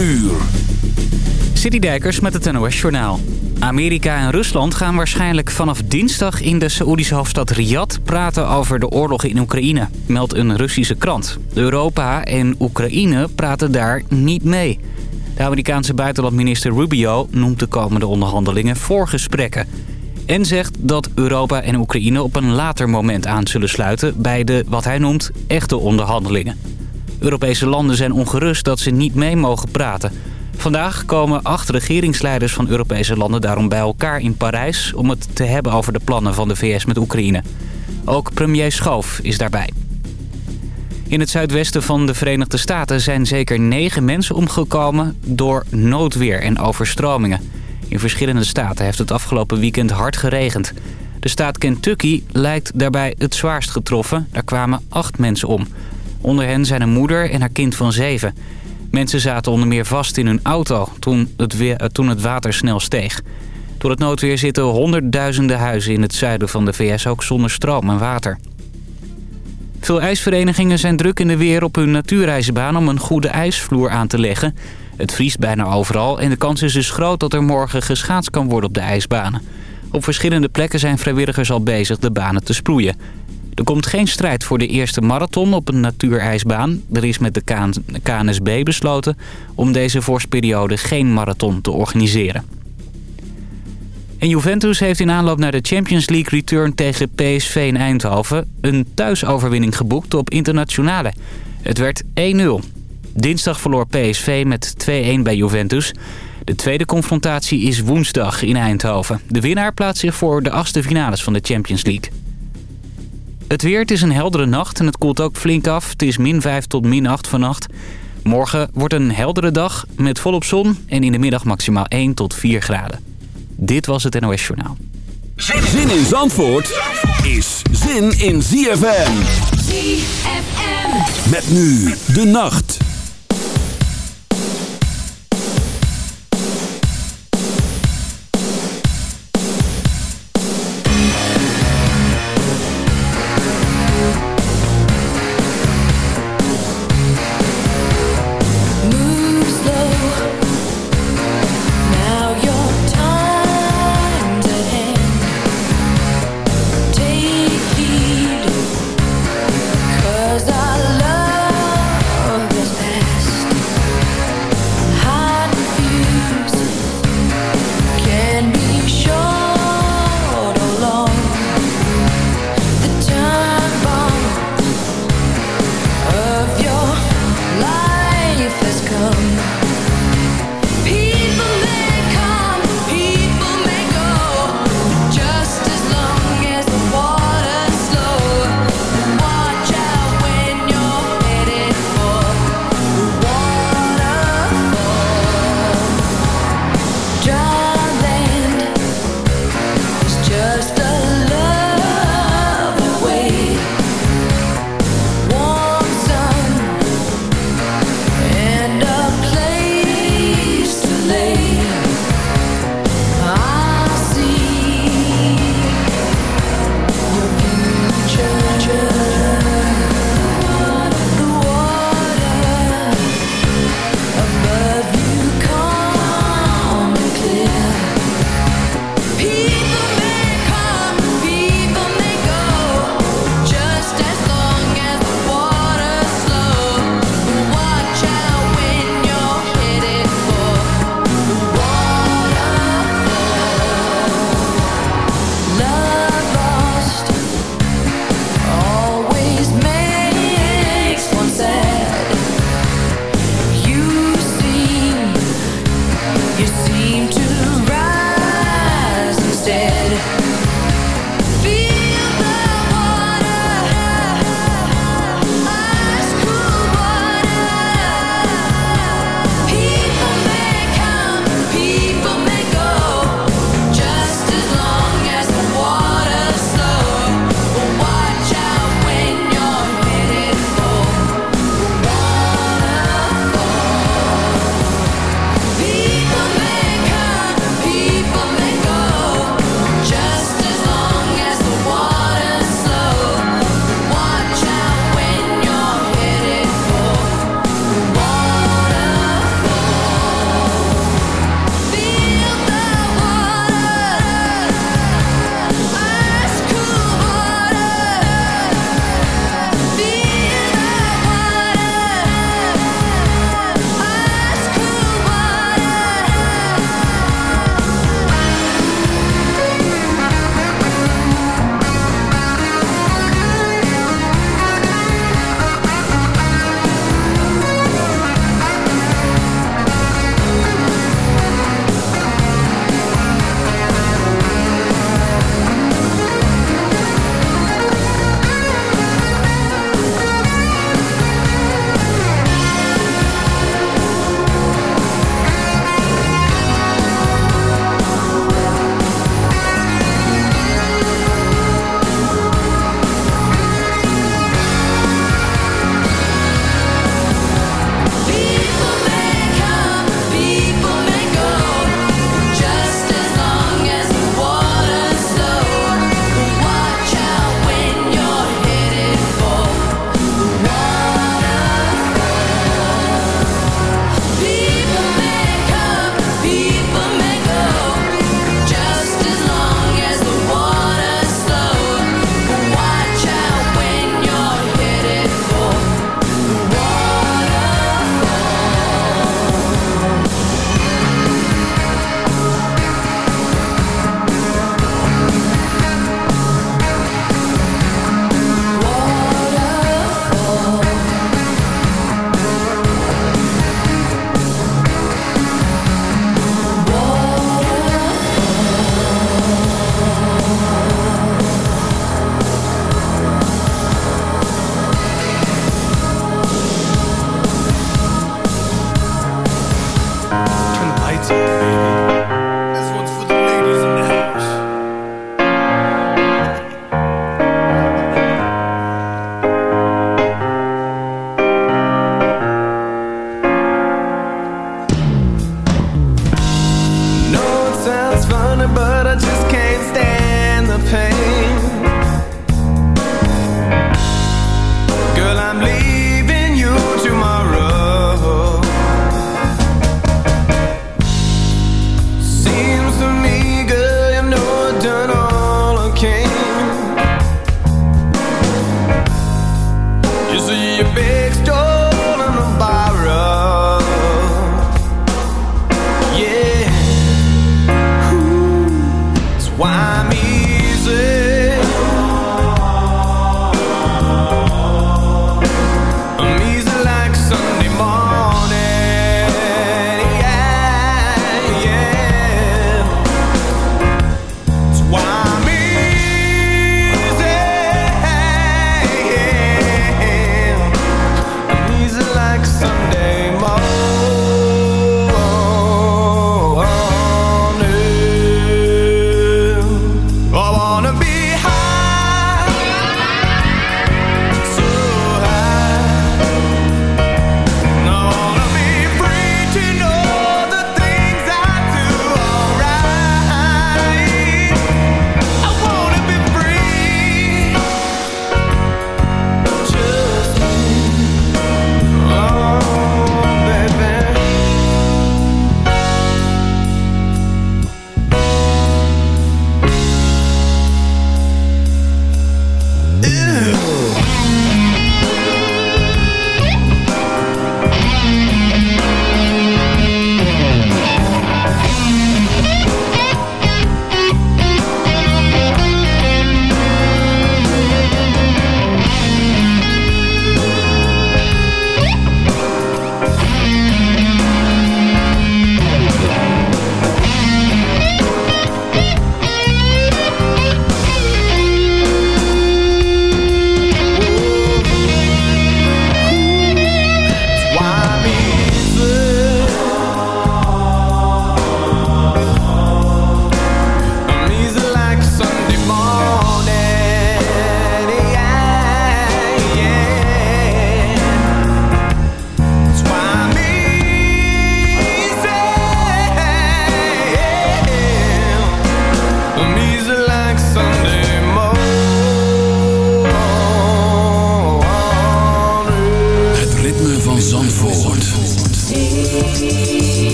uur. Citydijkers met het NOS Journaal. Amerika en Rusland gaan waarschijnlijk vanaf dinsdag in de Saoedische hoofdstad Riyadh praten over de oorlog in Oekraïne, meldt een Russische krant. Europa en Oekraïne praten daar niet mee. De Amerikaanse buitenlandminister Rubio noemt de komende onderhandelingen voorgesprekken. En zegt dat Europa en Oekraïne op een later moment aan zullen sluiten bij de, wat hij noemt, echte onderhandelingen. Europese landen zijn ongerust dat ze niet mee mogen praten. Vandaag komen acht regeringsleiders van Europese landen daarom bij elkaar in Parijs... om het te hebben over de plannen van de VS met Oekraïne. Ook premier Schoof is daarbij. In het zuidwesten van de Verenigde Staten zijn zeker negen mensen omgekomen... door noodweer en overstromingen. In verschillende staten heeft het afgelopen weekend hard geregend. De staat Kentucky lijkt daarbij het zwaarst getroffen. Daar kwamen acht mensen om. Onder hen zijn een moeder en haar kind van zeven... Mensen zaten onder meer vast in hun auto toen het, weer, eh, toen het water snel steeg. Door het noodweer zitten honderdduizenden huizen in het zuiden van de VS ook zonder stroom en water. Veel ijsverenigingen zijn druk in de weer op hun natuurijsbaan om een goede ijsvloer aan te leggen. Het vriest bijna overal en de kans is dus groot dat er morgen geschaatst kan worden op de ijsbanen. Op verschillende plekken zijn vrijwilligers al bezig de banen te sproeien. Er komt geen strijd voor de eerste marathon op een natuurijsbaan. Er is met de KNSB besloten om deze vorstperiode geen marathon te organiseren. En Juventus heeft in aanloop naar de Champions League return tegen PSV in Eindhoven... een thuisoverwinning geboekt op internationale. Het werd 1-0. Dinsdag verloor PSV met 2-1 bij Juventus. De tweede confrontatie is woensdag in Eindhoven. De winnaar plaatst zich voor de achtste finales van de Champions League. Het weer, het is een heldere nacht en het koelt ook flink af. Het is min 5 tot min 8 vannacht. Morgen wordt een heldere dag met volop zon en in de middag maximaal 1 tot 4 graden. Dit was het NOS Journaal. Zin in Zandvoort is zin in ZFM. ZFM. Met nu de nacht.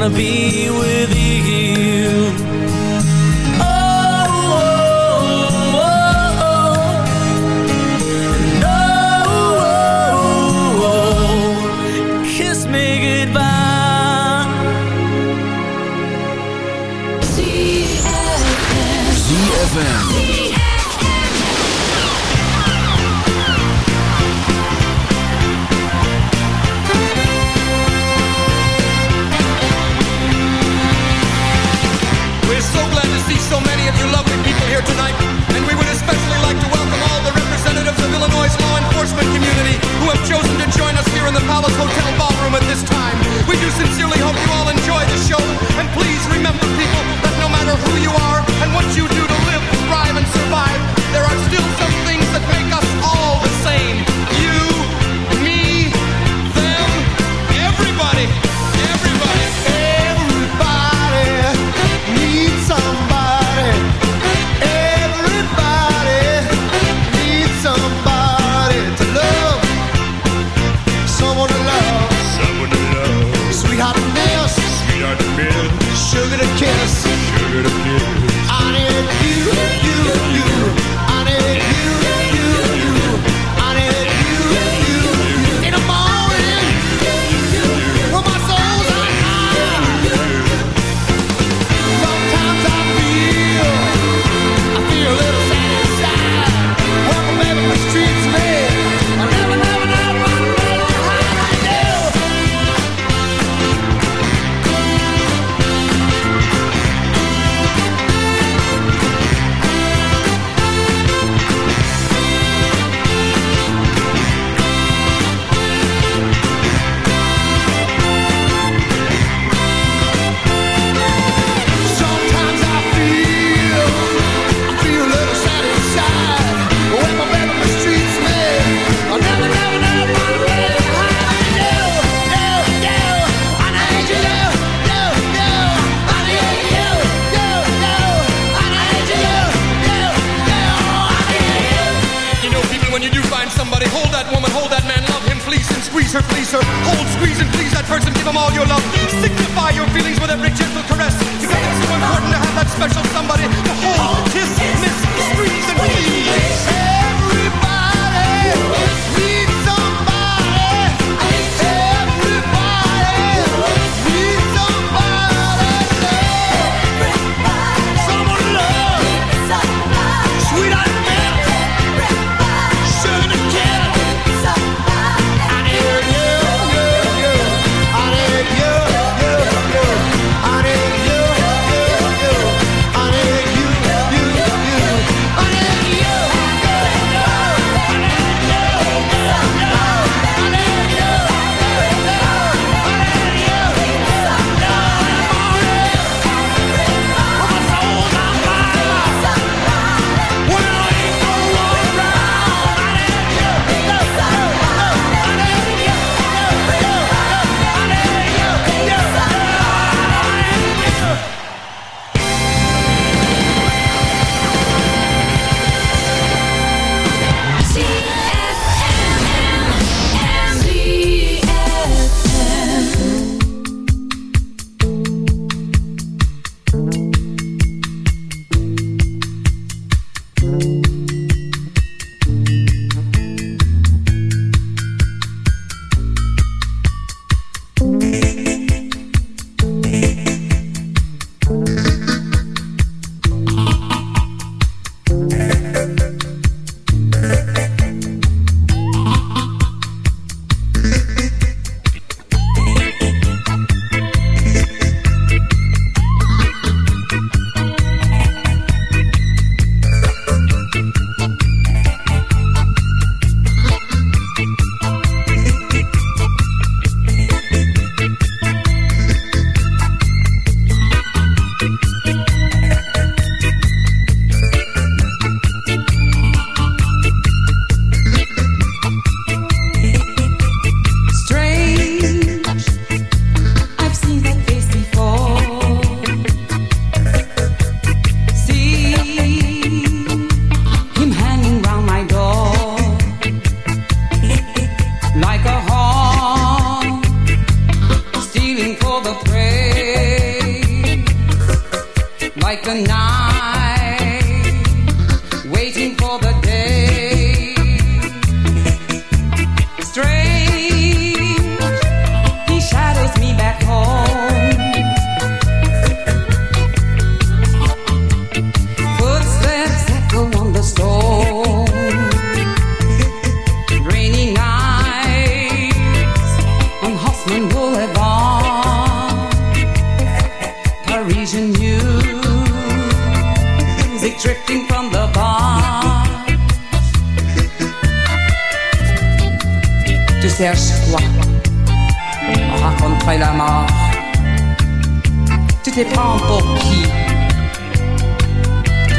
wanna be with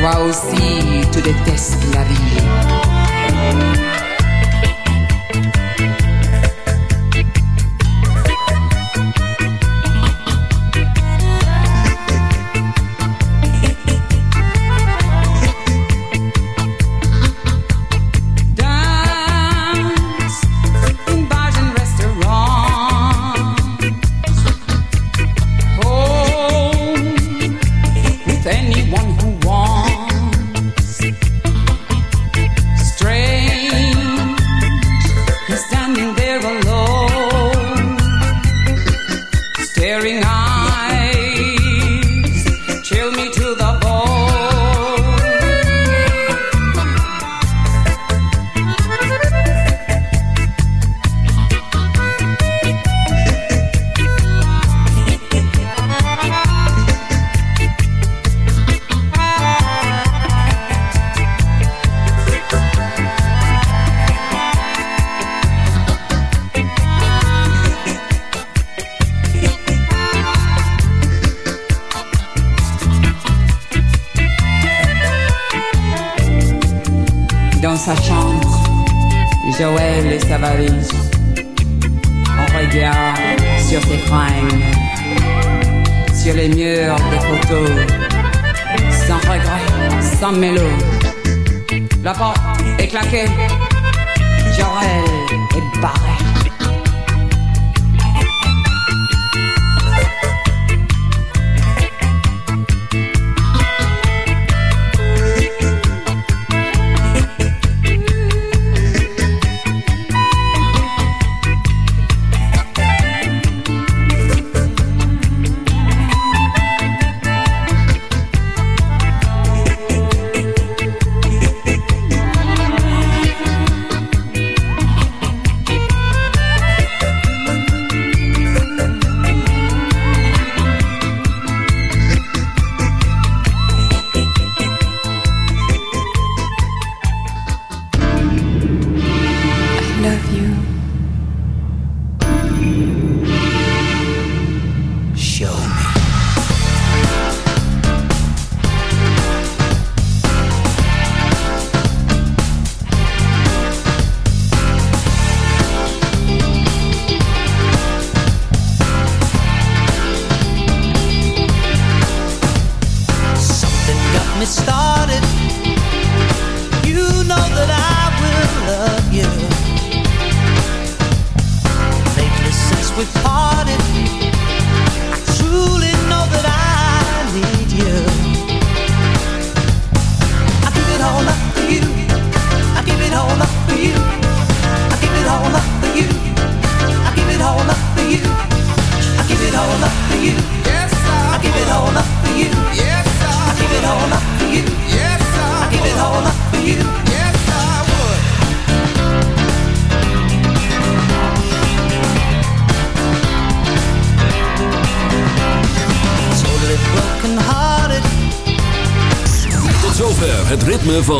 Toi aussi, tu détestes la vie.